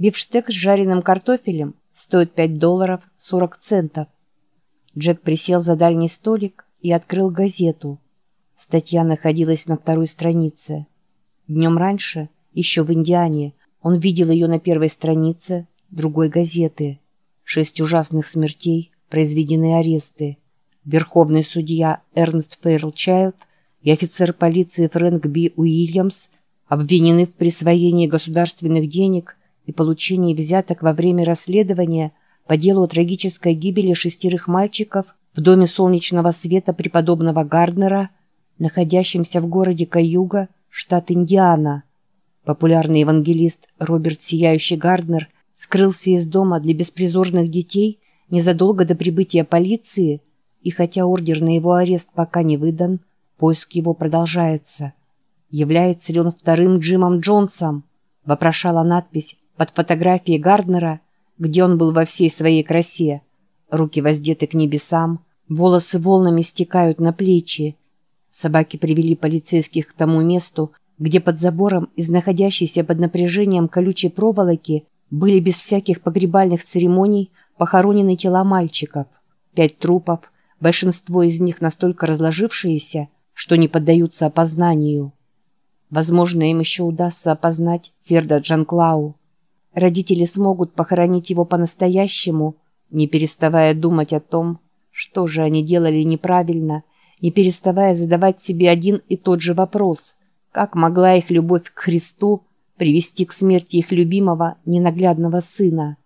Бифштег с жареным картофелем стоит 5 долларов 40 центов. Джек присел за дальний столик и открыл газету. Статья находилась на второй странице. Днем раньше, еще в Индиане, он видел ее на первой странице другой газеты. Шесть ужасных смертей, произведенные аресты. Верховный судья Эрнст Фейрлчайлд и офицер полиции Фрэнк Би Уильямс обвинены в присвоении государственных денег и получении взяток во время расследования по делу о трагической гибели шестерых мальчиков в доме солнечного света преподобного Гарднера, находящемся в городе Каюга, штат Индиана. Популярный евангелист Роберт Сияющий Гарднер скрылся из дома для беспризорных детей незадолго до прибытия полиции, и хотя ордер на его арест пока не выдан, поиск его продолжается. Является ли он вторым Джимом Джонсом? Вопрошала надпись под фотографией Гарднера, где он был во всей своей красе. Руки воздеты к небесам, волосы волнами стекают на плечи. Собаки привели полицейских к тому месту, где под забором из находящейся под напряжением колючей проволоки были без всяких погребальных церемоний похоронены тела мальчиков. Пять трупов, большинство из них настолько разложившиеся, что не поддаются опознанию. Возможно, им еще удастся опознать Ферда Джанклау. Родители смогут похоронить его по-настоящему, не переставая думать о том, что же они делали неправильно, не переставая задавать себе один и тот же вопрос – как могла их любовь к Христу привести к смерти их любимого ненаглядного сына?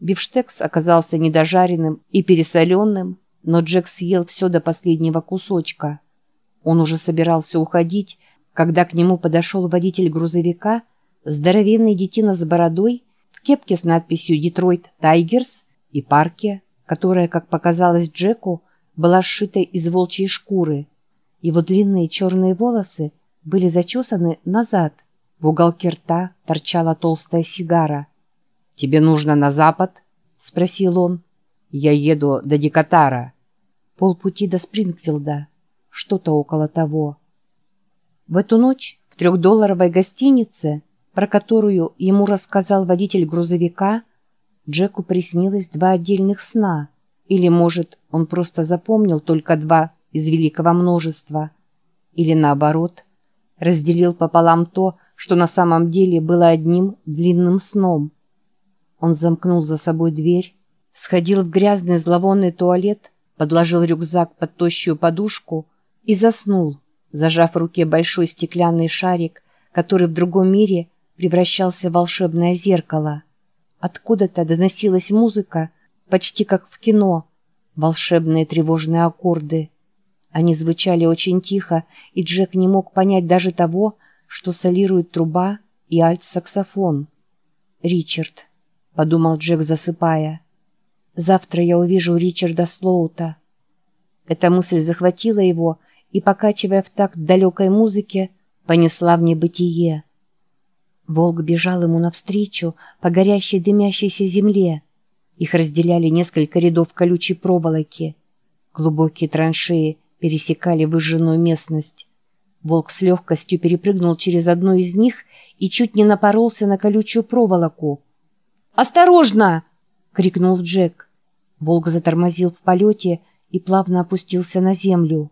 Бифштекс оказался недожаренным и пересоленным, но Джек съел все до последнего кусочка. Он уже собирался уходить, когда к нему подошел водитель грузовика, здоровенный детина с бородой, в кепке с надписью «Детройт Тайгерс» и парке, которая, как показалось Джеку, была сшита из волчьей шкуры. Его длинные черные волосы – были зачесаны назад. В уголке рта торчала толстая сигара. «Тебе нужно на запад?» — спросил он. «Я еду до Дикатара». Полпути до Спрингфилда. Что-то около того. В эту ночь в трехдолларовой гостинице, про которую ему рассказал водитель грузовика, Джеку приснилось два отдельных сна. Или, может, он просто запомнил только два из великого множества. Или, наоборот, разделил пополам то, что на самом деле было одним длинным сном. Он замкнул за собой дверь, сходил в грязный зловонный туалет, подложил рюкзак под тощую подушку и заснул, зажав в руке большой стеклянный шарик, который в другом мире превращался в волшебное зеркало. Откуда-то доносилась музыка, почти как в кино, волшебные тревожные аккорды. Они звучали очень тихо, и Джек не мог понять даже того, что солирует труба и альт-саксофон. «Ричард», — подумал Джек, засыпая. «Завтра я увижу Ричарда Слоута». Эта мысль захватила его и, покачивая в такт далекой музыки, понесла в небытие. Волк бежал ему навстречу по горящей дымящейся земле. Их разделяли несколько рядов колючей проволоки. Глубокие траншеи пересекали выжженную местность. Волк с легкостью перепрыгнул через одну из них и чуть не напоролся на колючую проволоку. «Осторожно!» — крикнул Джек. Волк затормозил в полете и плавно опустился на землю.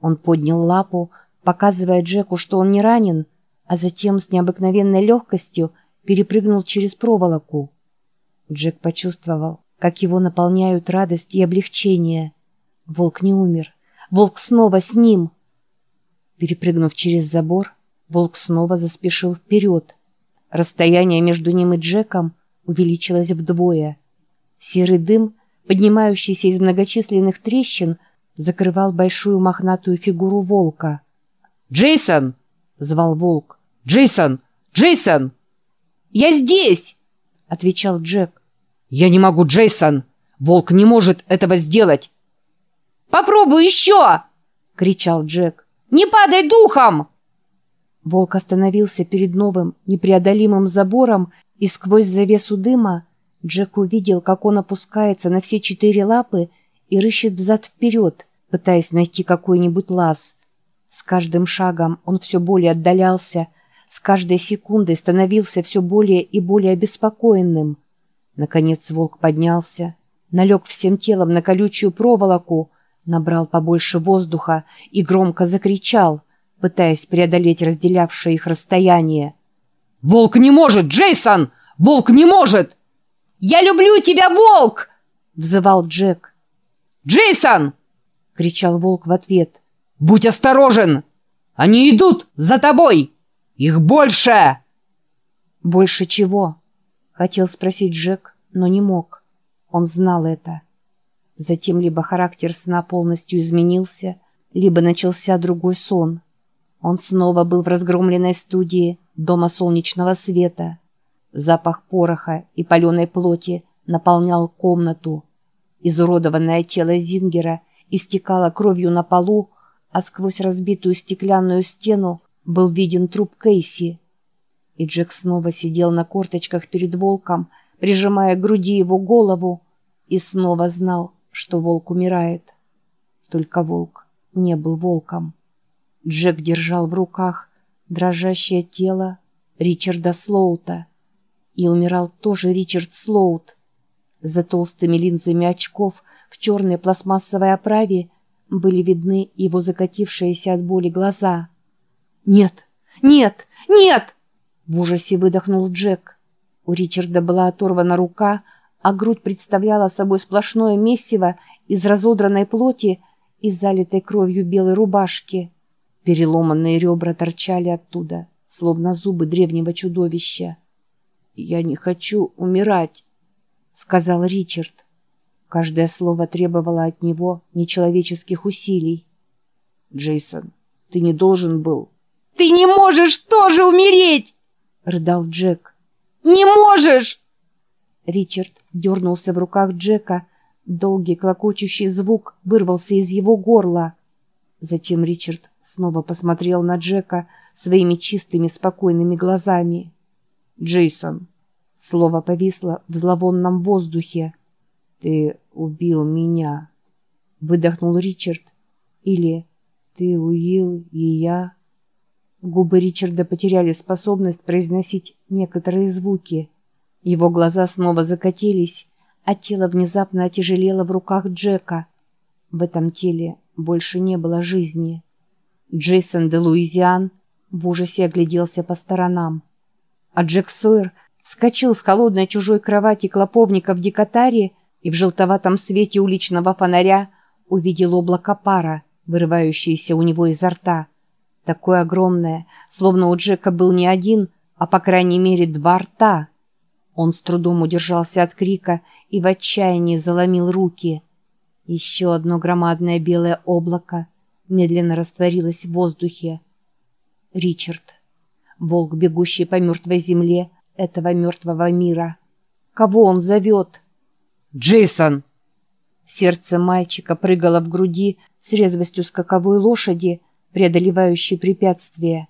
Он поднял лапу, показывая Джеку, что он не ранен, а затем с необыкновенной легкостью перепрыгнул через проволоку. Джек почувствовал, как его наполняют радость и облегчение. Волк не умер. Волк снова с ним. Перепрыгнув через забор, волк снова заспешил вперед. Расстояние между ним и Джеком увеличилось вдвое. Серый дым, поднимающийся из многочисленных трещин, закрывал большую мохнатую фигуру волка. «Джейсон!» — звал волк. «Джейсон! Джейсон!» «Я здесь!» — отвечал Джек. «Я не могу, Джейсон! Волк не может этого сделать! «Попробуй еще!» — кричал Джек. «Не падай духом!» Волк остановился перед новым непреодолимым забором, и сквозь завесу дыма Джек увидел, как он опускается на все четыре лапы и рыщет взад-вперед, пытаясь найти какой-нибудь лаз. С каждым шагом он все более отдалялся, с каждой секундой становился все более и более обеспокоенным. Наконец волк поднялся, налег всем телом на колючую проволоку, набрал побольше воздуха и громко закричал, пытаясь преодолеть разделявшее их расстояние. «Волк не может, Джейсон! Волк не может!» «Я люблю тебя, волк!» — взывал Джек. «Джейсон!» — кричал волк в ответ. «Будь осторожен! Они идут за тобой! Их больше!» «Больше чего?» — хотел спросить Джек, но не мог. Он знал это. Затем либо характер сна полностью изменился, либо начался другой сон. Он снова был в разгромленной студии Дома солнечного света. Запах пороха и паленой плоти наполнял комнату. Изуродованное тело Зингера истекало кровью на полу, а сквозь разбитую стеклянную стену был виден труп Кейси. И Джек снова сидел на корточках перед волком, прижимая к груди его голову, и снова знал, что волк умирает. Только волк не был волком. Джек держал в руках дрожащее тело Ричарда Слоута. И умирал тоже Ричард Слоут. За толстыми линзами очков в черной пластмассовой оправе были видны его закатившиеся от боли глаза. «Нет! Нет! Нет!» В ужасе выдохнул Джек. У Ричарда была оторвана рука, а грудь представляла собой сплошное месиво из разодранной плоти и залитой кровью белой рубашки. Переломанные ребра торчали оттуда, словно зубы древнего чудовища. «Я не хочу умирать», — сказал Ричард. Каждое слово требовало от него нечеловеческих усилий. «Джейсон, ты не должен был...» «Ты не можешь тоже умереть!» — рыдал Джек. «Не можешь!» Ричард дернулся в руках Джека. Долгий клокочущий звук вырвался из его горла. Затем Ричард снова посмотрел на Джека своими чистыми спокойными глазами. «Джейсон!» Слово повисло в зловонном воздухе. «Ты убил меня!» Выдохнул Ричард. Или «Ты уил и я?» Губы Ричарда потеряли способность произносить некоторые звуки. Его глаза снова закатились, а тело внезапно отяжелело в руках Джека. В этом теле больше не было жизни. Джейсон де Луизиан в ужасе огляделся по сторонам. А Джек Сойер вскочил с холодной чужой кровати клоповника в дикотаре и в желтоватом свете уличного фонаря увидел облако пара, вырывающееся у него изо рта. Такое огромное, словно у Джека был не один, а по крайней мере два рта. Он с трудом удержался от крика и в отчаянии заломил руки. Еще одно громадное белое облако медленно растворилось в воздухе. Ричард. Волк, бегущий по мертвой земле этого мертвого мира. Кого он зовет? «Джейсон!» Сердце мальчика прыгало в груди с резвостью скаковой лошади, преодолевающей препятствия.